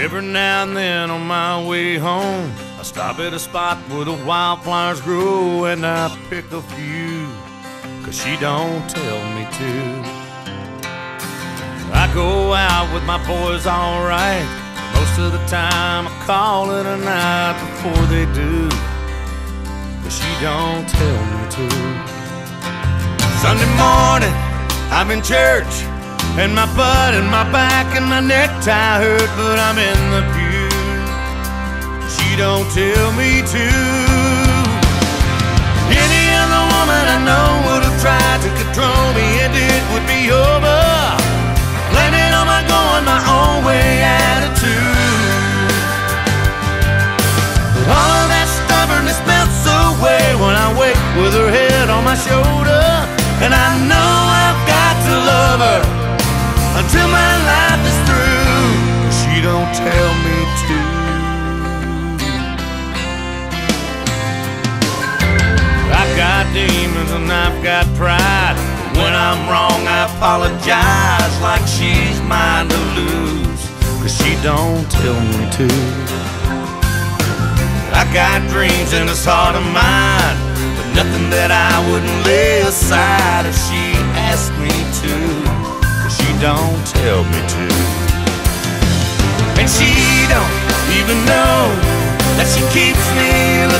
Every now and then on my way home, I stop at a spot where the wildflowers grow and I pick a few, cause she don't tell me to. I go out with my boys alright. Most of the time I call it a night before they do, cause she don't tell me to. Sunday morning, I'm in church. And my butt and my back and my necktie hurt, but I'm in the pew. She don't tell me to. Any other woman I know would have tried to control me, and it would be over. Blaming on my going my own way attitude. But all of that stubbornness melts away when I wake with her head on my shoulder, demons and I've got pride. When I'm wrong, I apologize like she's mine to lose. Cause she don't tell me to. I got dreams in this heart of mine, but nothing that I wouldn't lay aside if she asked me to she don't tell me to. And she don't even know that she keeps me looking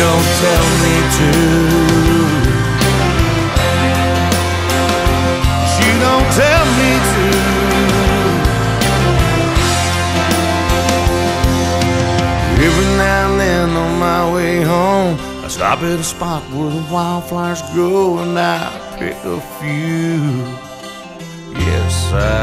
don't tell me to. She don't tell me to. Every now and then on my way home, I stop at a spot where the wildflowers grow and I pick a few. Do.